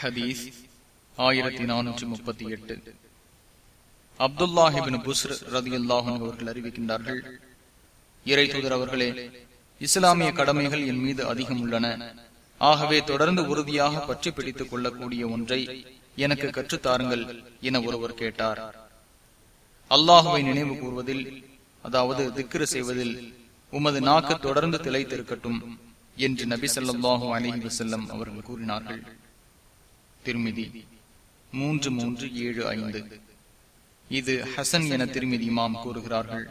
ஹதீஸ் ஆயிரத்தி நானூற்றி முப்பத்தி எட்டு. அப்துல்லாஹிபின் புஸ்ர் ரதி அல்லாஹன் அவர்கள் அறிவிக்கின்றார்கள் இறை தூதர் அவர்களே இஸ்லாமிய கடமைகள் என் மீது அதிகம் உள்ளன. ஆகவே தொடர்ந்து உறுதியாக பற்றி பிடித்துக் கொள்ளக்கூடிய ஒன்றை எனக்கு கற்றுத்தாருங்கள் என ஒருவர் கேட்டார். அல்லாஹுவை நினைவு கூறுவதில் அதாவது திக்ரு செய்வதில் உமது நாக்கு தொடர்ந்து திளைத்திருக்கட்டும் என்று நபி சொல்லாஹு அலிஹி வசல்லம் அவர்கள் கூறினார்கள். திருமிதி. மூன்று மூன்று ஏழு ஐந்து. இது ஹசன் என திருமிதி இமாம் கூறுகிறார்கள்.